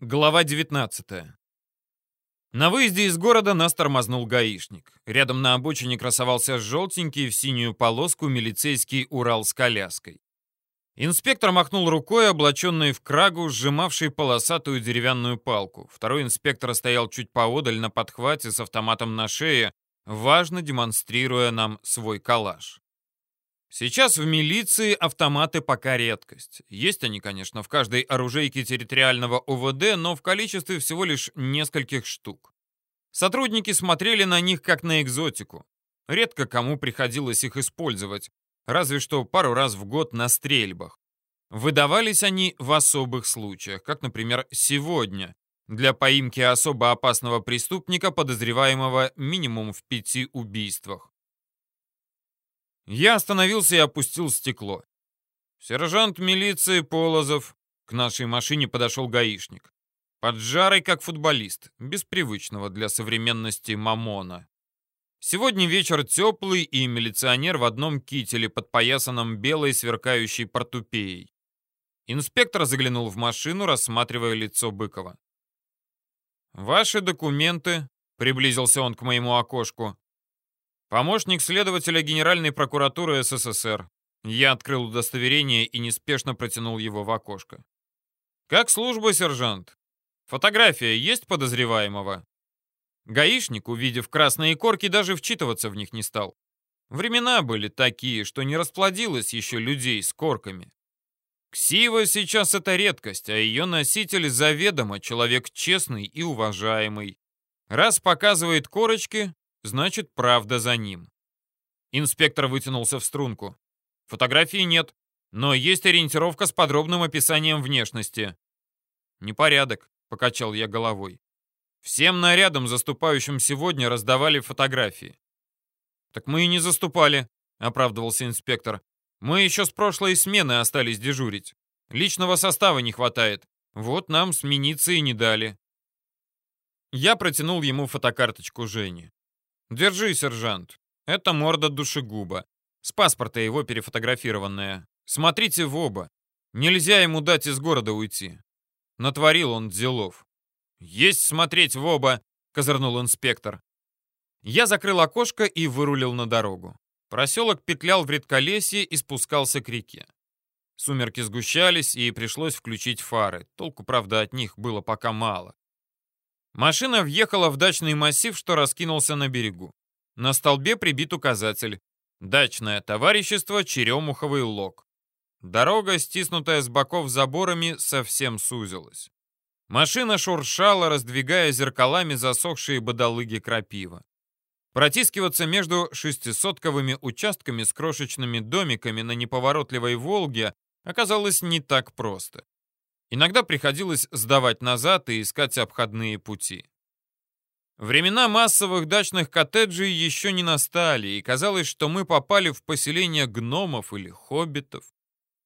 Глава 19. На выезде из города нас тормознул гаишник. Рядом на обочине красовался желтенький в синюю полоску милицейский Урал с коляской. Инспектор махнул рукой, облаченный в крагу, сжимавший полосатую деревянную палку. Второй инспектор стоял чуть поодаль на подхвате с автоматом на шее, важно демонстрируя нам свой калаш. Сейчас в милиции автоматы пока редкость. Есть они, конечно, в каждой оружейке территориального УВД, но в количестве всего лишь нескольких штук. Сотрудники смотрели на них как на экзотику. Редко кому приходилось их использовать, разве что пару раз в год на стрельбах. Выдавались они в особых случаях, как, например, сегодня, для поимки особо опасного преступника, подозреваемого минимум в пяти убийствах. Я остановился и опустил стекло. Сержант милиции Полозов. К нашей машине подошел гаишник. Поджарый, как футболист, без привычного для современности мамона. Сегодня вечер теплый, и милиционер в одном кителе, подпоясанном белой сверкающей портупеей. Инспектор заглянул в машину, рассматривая лицо Быкова. «Ваши документы», — приблизился он к моему окошку. Помощник следователя Генеральной прокуратуры СССР. Я открыл удостоверение и неспешно протянул его в окошко. «Как служба, сержант? Фотография есть подозреваемого?» Гаишник, увидев красные корки, даже вчитываться в них не стал. Времена были такие, что не расплодилось еще людей с корками. Ксива сейчас это редкость, а ее носитель заведомо человек честный и уважаемый. Раз показывает корочки, Значит, правда за ним. Инспектор вытянулся в струнку. Фотографии нет, но есть ориентировка с подробным описанием внешности. Непорядок, покачал я головой. Всем нарядам, заступающим сегодня, раздавали фотографии. Так мы и не заступали, оправдывался инспектор. Мы еще с прошлой смены остались дежурить. Личного состава не хватает. Вот нам смениться и не дали. Я протянул ему фотокарточку Жени. «Держи, сержант. Это морда душегуба. С паспорта его перефотографированная. Смотрите в оба. Нельзя ему дать из города уйти. Натворил он делов». «Есть смотреть в оба!» — козырнул инспектор. Я закрыл окошко и вырулил на дорогу. Проселок петлял в редколесье и спускался к реке. Сумерки сгущались, и пришлось включить фары. Толку, правда, от них было пока мало. Машина въехала в дачный массив, что раскинулся на берегу. На столбе прибит указатель «Дачное товарищество Черемуховый лог». Дорога, стиснутая с боков заборами, совсем сузилась. Машина шуршала, раздвигая зеркалами засохшие бодолыги крапива. Протискиваться между шестисотковыми участками с крошечными домиками на неповоротливой Волге оказалось не так просто. Иногда приходилось сдавать назад и искать обходные пути. Времена массовых дачных коттеджей еще не настали, и казалось, что мы попали в поселение гномов или хоббитов.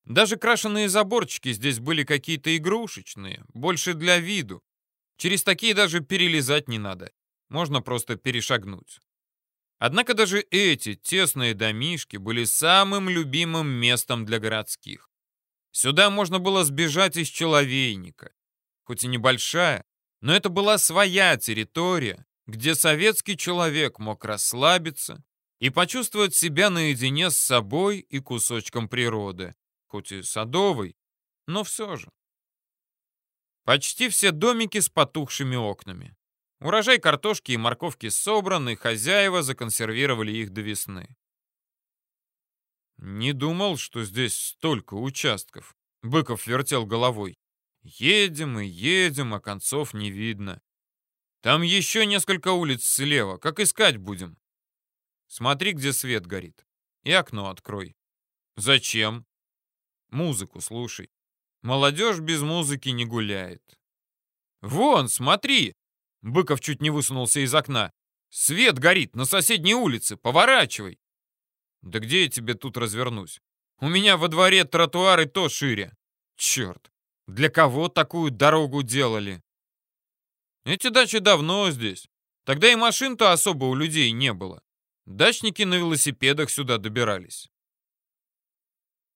Даже крашеные заборчики здесь были какие-то игрушечные, больше для виду. Через такие даже перелезать не надо, можно просто перешагнуть. Однако даже эти тесные домишки были самым любимым местом для городских. Сюда можно было сбежать из человейника. Хоть и небольшая, но это была своя территория, где советский человек мог расслабиться и почувствовать себя наедине с собой и кусочком природы, хоть и садовой, но все же. Почти все домики с потухшими окнами. Урожай картошки и морковки собран, и хозяева законсервировали их до весны. «Не думал, что здесь столько участков», — Быков вертел головой. «Едем и едем, а концов не видно. Там еще несколько улиц слева. Как искать будем?» «Смотри, где свет горит. И окно открой». «Зачем?» «Музыку слушай. Молодежь без музыки не гуляет». «Вон, смотри!» Быков чуть не высунулся из окна. «Свет горит на соседней улице. Поворачивай!» Да где я тебе тут развернусь? У меня во дворе тротуары то шире. Черт, для кого такую дорогу делали? Эти дачи давно здесь. Тогда и машин-то особо у людей не было. Дачники на велосипедах сюда добирались.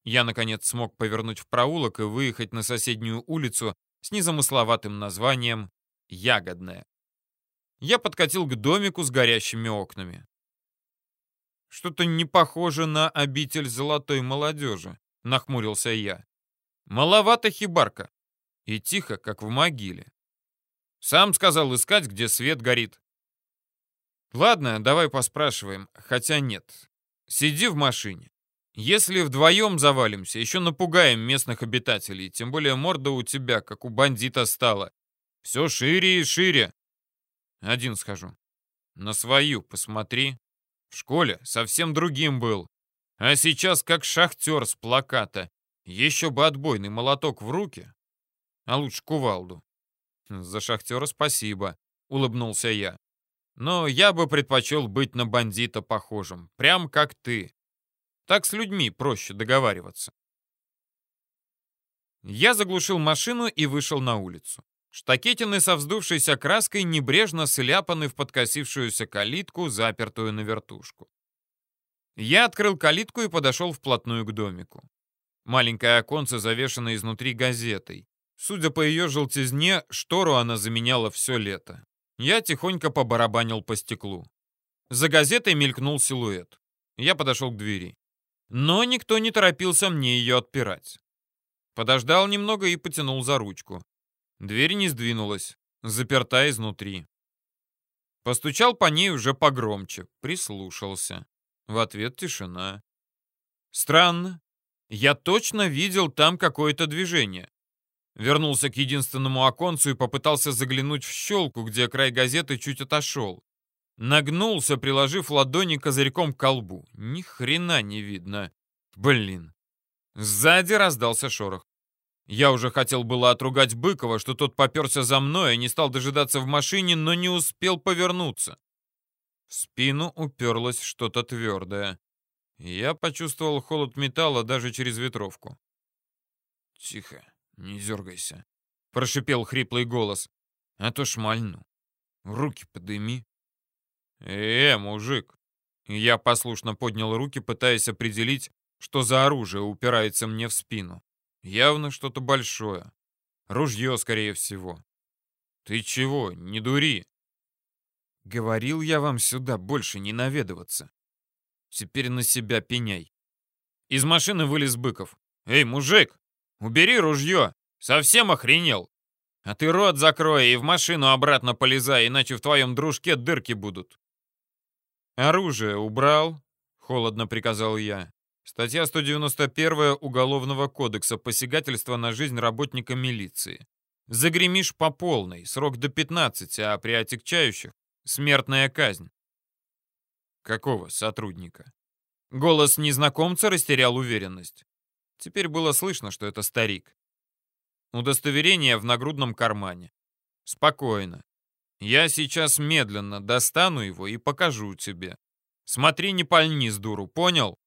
Я, наконец, смог повернуть в проулок и выехать на соседнюю улицу с незамысловатым названием «Ягодная». Я подкатил к домику с горящими окнами. «Что-то не похоже на обитель золотой молодежи», — нахмурился я. «Маловато хибарка. И тихо, как в могиле. Сам сказал искать, где свет горит. Ладно, давай поспрашиваем. Хотя нет. Сиди в машине. Если вдвоем завалимся, еще напугаем местных обитателей. Тем более морда у тебя, как у бандита, стала. Все шире и шире. Один схожу. На свою посмотри. В школе совсем другим был. А сейчас как шахтер с плаката. Еще бы отбойный молоток в руки. А лучше кувалду. За шахтера спасибо, улыбнулся я. Но я бы предпочел быть на бандита похожим, прям как ты. Так с людьми проще договариваться. Я заглушил машину и вышел на улицу. Штакетины со вздувшейся краской небрежно сляпаны в подкосившуюся калитку, запертую на вертушку. Я открыл калитку и подошел вплотную к домику. Маленькое оконце завешено изнутри газетой. Судя по ее желтизне, штору она заменяла все лето. Я тихонько побарабанил по стеклу. За газетой мелькнул силуэт. Я подошел к двери. Но никто не торопился мне ее отпирать. Подождал немного и потянул за ручку. Дверь не сдвинулась, заперта изнутри. Постучал по ней уже погромче, прислушался. В ответ тишина. Странно. Я точно видел там какое-то движение. Вернулся к единственному оконцу и попытался заглянуть в щелку, где край газеты чуть отошел. Нагнулся, приложив ладони козырьком к колбу. Ни хрена не видно. Блин. Сзади раздался шорох. Я уже хотел было отругать Быкова, что тот поперся за мной и не стал дожидаться в машине, но не успел повернуться. В спину уперлось что-то твердое. Я почувствовал холод металла даже через ветровку. «Тихо», «Не дергайся», — прошипел хриплый голос. «А то шмальну. Руки подыми». «Э, мужик!» Я послушно поднял руки, пытаясь определить, что за оружие упирается мне в спину. Явно что-то большое. Ружье, скорее всего. «Ты чего? Не дури!» «Говорил я вам сюда больше не наведываться. Теперь на себя пеняй». Из машины вылез Быков. «Эй, мужик!» Убери ружье! Совсем охренел! А ты рот закрой и в машину обратно полезай, иначе в твоем дружке дырки будут. Оружие убрал, холодно приказал я. Статья 191 Уголовного кодекса «Посягательство на жизнь работника милиции». Загремишь по полной, срок до 15, а при отягчающих — смертная казнь. Какого сотрудника? Голос незнакомца растерял уверенность. Теперь было слышно, что это старик. Удостоверение в нагрудном кармане. Спокойно. Я сейчас медленно достану его и покажу тебе. Смотри, не пальни с дуру, понял?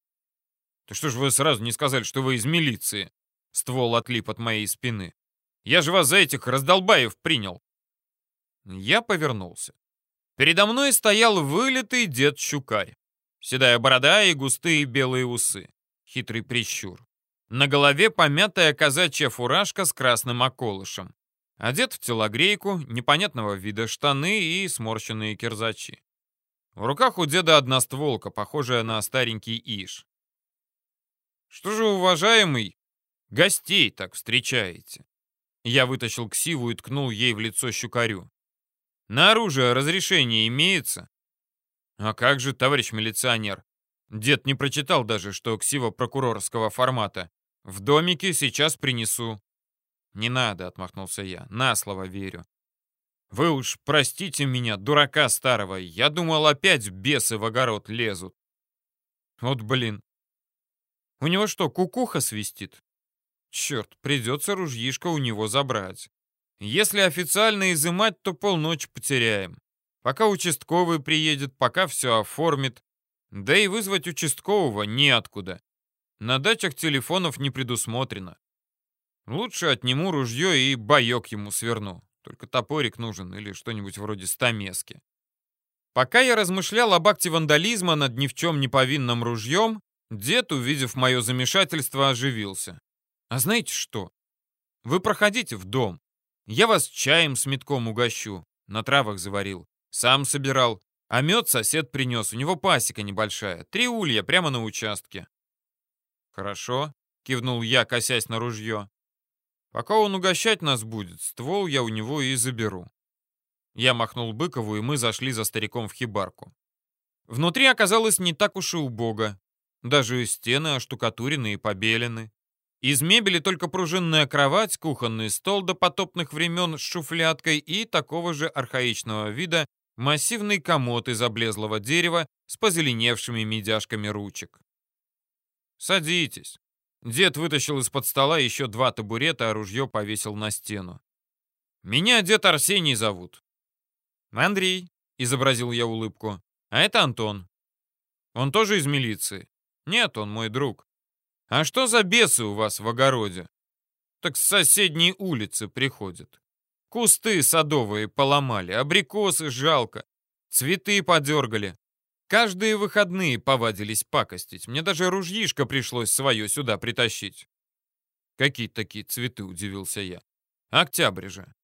Ты что ж вы сразу не сказали, что вы из милиции? Ствол отлип от моей спины. Я же вас за этих раздолбаев принял. Я повернулся. Передо мной стоял вылитый дед Щукарь. Седая борода и густые белые усы. Хитрый прищур. На голове помятая казачья фуражка с красным околышем. Одет в телогрейку, непонятного вида штаны и сморщенные кирзачи. В руках у деда одна стволка, похожая на старенький иш. «Что же, уважаемый, гостей так встречаете?» Я вытащил ксиву и ткнул ей в лицо щукарю. «На оружие разрешение имеется?» «А как же, товарищ милиционер?» Дед не прочитал даже, что ксива прокурорского формата. В домике сейчас принесу. Не надо, отмахнулся я. На слово верю. Вы уж простите меня, дурака старого. Я думал, опять бесы в огород лезут. Вот блин. У него что, кукуха свистит? Черт, придется ружьишко у него забрать. Если официально изымать, то полночи потеряем. Пока участковый приедет, пока все оформит. Да и вызвать участкового неоткуда. На дачах телефонов не предусмотрено. Лучше отниму ружье и боек ему сверну. Только топорик нужен или что-нибудь вроде стамески. Пока я размышлял об акте вандализма над ни в чем не повинным ружьем, дед, увидев мое замешательство, оживился. «А знаете что? Вы проходите в дом. Я вас чаем с метком угощу. На травах заварил. Сам собирал. А мед сосед принес. У него пасека небольшая. Три улья прямо на участке. Хорошо, кивнул я, косясь на ружье. Пока он угощать нас будет, ствол я у него и заберу. Я махнул Быкову, и мы зашли за стариком в хибарку. Внутри оказалось не так уж и убого. Даже стены оштукатурены и побелены. Из мебели только пружинная кровать, кухонный стол до потопных времен с шуфляткой и такого же архаичного вида массивный комод из облезлого дерева с позеленевшими медяшками ручек. «Садитесь». Дед вытащил из-под стола еще два табурета, а ружье повесил на стену. «Меня дед Арсений зовут». «Андрей», — изобразил я улыбку. «А это Антон. Он тоже из милиции?» «Нет, он мой друг». «А что за бесы у вас в огороде?» «Так с соседней улицы приходят. Кусты садовые поломали, абрикосы жалко, цветы подергали. Каждые выходные повадились пакостить. Мне даже ружьишко пришлось свое сюда притащить. Какие такие цветы, удивился я. Октябрь же.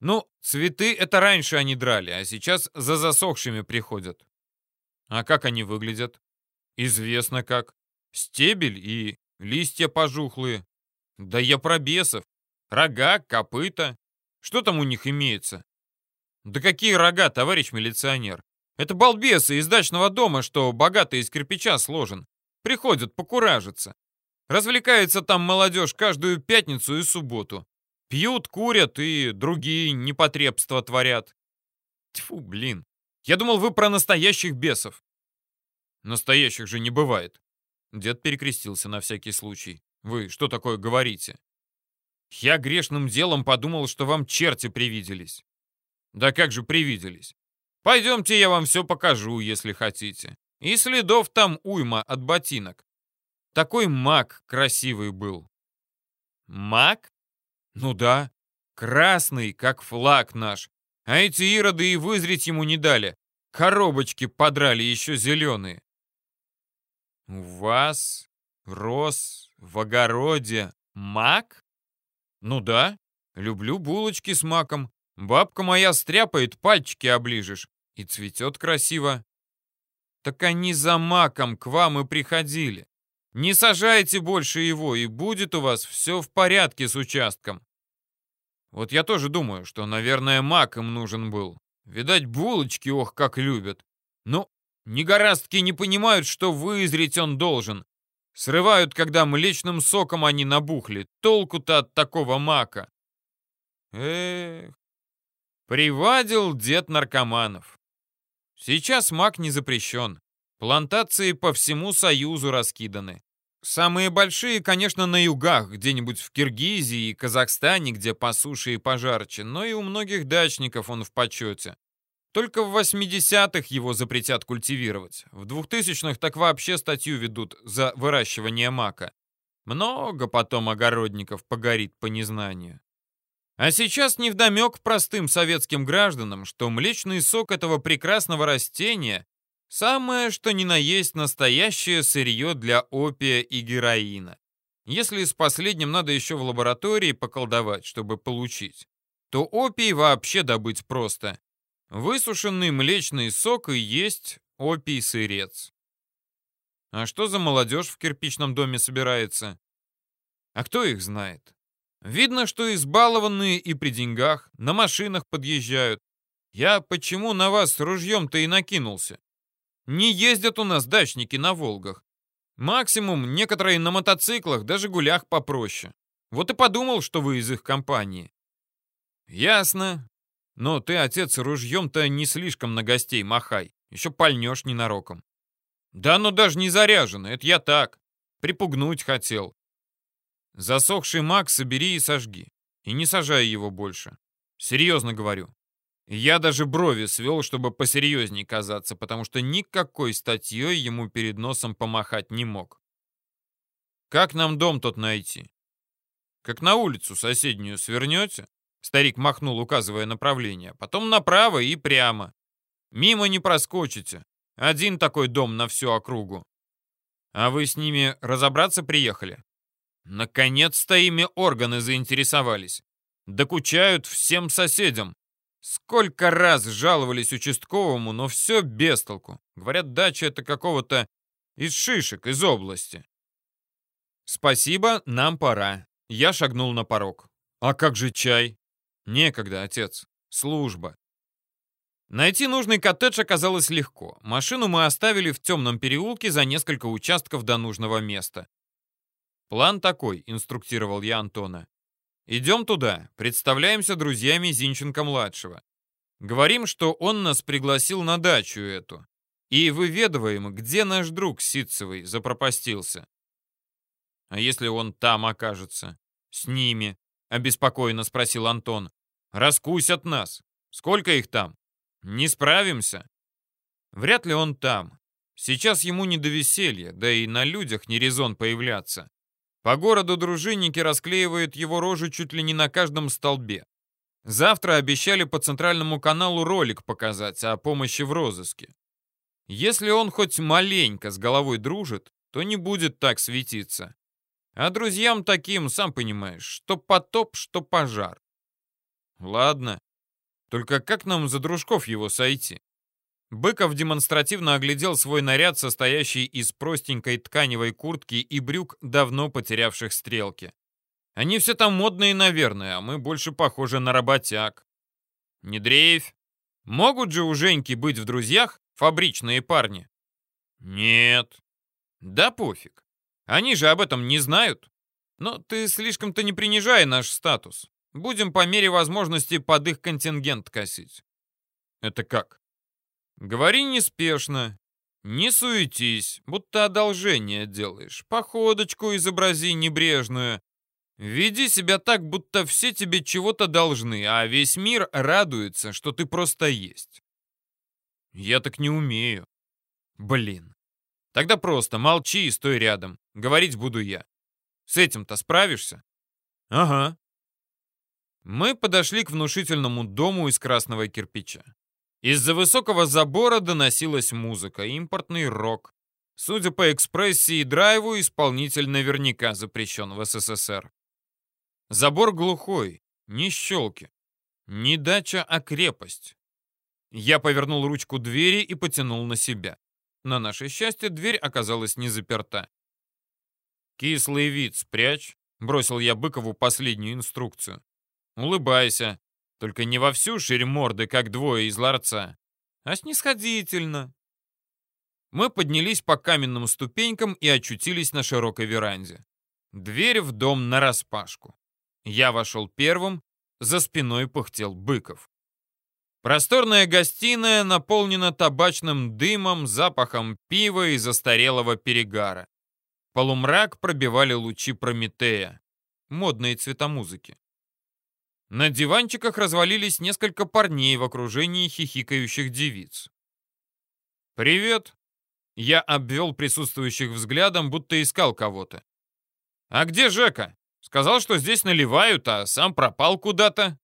Ну, цветы это раньше они драли, а сейчас за засохшими приходят. А как они выглядят? Известно как. Стебель и листья пожухлые. Да я про бесов. Рога, копыта. Что там у них имеется? Да какие рога, товарищ милиционер? Это балбесы из дачного дома, что богатый из кирпича сложен. Приходят покуражиться. Развлекается там молодежь каждую пятницу и субботу. Пьют, курят и другие непотребства творят. Тьфу, блин. Я думал, вы про настоящих бесов. Настоящих же не бывает. Дед перекрестился на всякий случай. Вы что такое говорите? Я грешным делом подумал, что вам черти привиделись. Да как же привиделись? Пойдемте, я вам все покажу, если хотите. И следов там уйма от ботинок. Такой маг красивый был. Маг? Ну да, красный, как флаг наш. А эти ироды и вызреть ему не дали. Коробочки подрали еще зеленые. У вас рос в огороде маг? Ну да, люблю булочки с маком. Бабка моя стряпает, пальчики оближешь. И цветет красиво. Так они за маком к вам и приходили. Не сажайте больше его, и будет у вас все в порядке с участком. Вот я тоже думаю, что, наверное, мак им нужен был. Видать, булочки, ох, как любят. Ну, негорастки не понимают, что вызреть он должен. Срывают, когда млечным соком они набухли. Толку-то от такого мака. Эх, Привадил дед наркоманов. Сейчас мак не запрещен. Плантации по всему Союзу раскиданы. Самые большие, конечно, на югах, где-нибудь в Киргизии и Казахстане, где по суше и пожарче, но и у многих дачников он в почете. Только в 80-х его запретят культивировать. В 2000-х так вообще статью ведут за выращивание мака. Много потом огородников погорит по незнанию. А сейчас невдомек простым советским гражданам, что млечный сок этого прекрасного растения – самое что ни на есть настоящее сырье для опия и героина. Если с последним надо еще в лаборатории поколдовать, чтобы получить, то опий вообще добыть просто. Высушенный млечный сок и есть опий-сырец. А что за молодежь в кирпичном доме собирается? А кто их знает? Видно, что избалованные и при деньгах, на машинах подъезжают. Я почему на вас с ружьем-то и накинулся? Не ездят у нас дачники на «Волгах». Максимум некоторые на мотоциклах, даже гулях попроще. Вот и подумал, что вы из их компании. Ясно. Но ты, отец, ружьем-то не слишком на гостей махай. Еще пальнешь ненароком. Да оно даже не заряжено, это я так. Припугнуть хотел. Засохший маг собери и сожги. И не сажай его больше. Серьезно говорю. Я даже брови свел, чтобы посерьезней казаться, потому что никакой статьей ему перед носом помахать не мог. Как нам дом тот найти? Как на улицу соседнюю свернете? Старик махнул, указывая направление. Потом направо и прямо. Мимо не проскочите. Один такой дом на всю округу. А вы с ними разобраться приехали? Наконец-то ими органы заинтересовались. Докучают всем соседям. Сколько раз жаловались участковому, но все без толку. Говорят, дача это какого-то из шишек, из области. Спасибо, нам пора. Я шагнул на порог. А как же чай? Некогда, отец. Служба. Найти нужный коттедж оказалось легко. Машину мы оставили в темном переулке за несколько участков до нужного места. «План такой», — инструктировал я Антона. «Идем туда, представляемся друзьями Зинченко-младшего. Говорим, что он нас пригласил на дачу эту. И выведываем, где наш друг Ситцевый запропастился. А если он там окажется? С ними? Обеспокоенно спросил Антон. Раскусят нас. Сколько их там? Не справимся. Вряд ли он там. Сейчас ему не до веселья, да и на людях не резон появляться. По городу дружинники расклеивают его рожу чуть ли не на каждом столбе. Завтра обещали по центральному каналу ролик показать о помощи в розыске. Если он хоть маленько с головой дружит, то не будет так светиться. А друзьям таким, сам понимаешь, что потоп, что пожар. Ладно. Только как нам за дружков его сойти? Быков демонстративно оглядел свой наряд, состоящий из простенькой тканевой куртки и брюк, давно потерявших стрелки. Они все там модные, наверное, а мы больше похожи на работяг. Не дрейфь. Могут же у Женьки быть в друзьях Фабричные парни. Нет. Да пофиг. Они же об этом не знают. Но ты слишком-то не принижай наш статус. Будем по мере возможности под их контингент косить. Это как? Говори неспешно. Не суетись, будто одолжение делаешь. Походочку изобрази небрежную. Веди себя так, будто все тебе чего-то должны, а весь мир радуется, что ты просто есть. Я так не умею. Блин. Тогда просто молчи и стой рядом. Говорить буду я. С этим-то справишься? Ага. Мы подошли к внушительному дому из красного кирпича. Из-за высокого забора доносилась музыка, импортный рок. Судя по экспрессии и драйву, исполнитель наверняка запрещен в СССР. Забор глухой, не щелки. Не дача, а крепость. Я повернул ручку двери и потянул на себя. На наше счастье, дверь оказалась не заперта. «Кислый вид спрячь», — бросил я Быкову последнюю инструкцию. «Улыбайся, только не во всю ширь морды, как двое из ларца, а снисходительно». Мы поднялись по каменным ступенькам и очутились на широкой веранде. Дверь в дом нараспашку. Я вошел первым, за спиной пыхтел Быков. Просторная гостиная наполнена табачным дымом, запахом пива и застарелого перегара. Полумрак пробивали лучи Прометея. Модные цвета музыки. На диванчиках развалились несколько парней в окружении хихикающих девиц. «Привет!» Я обвел присутствующих взглядом, будто искал кого-то. «А где Жека? Сказал, что здесь наливают, а сам пропал куда-то»,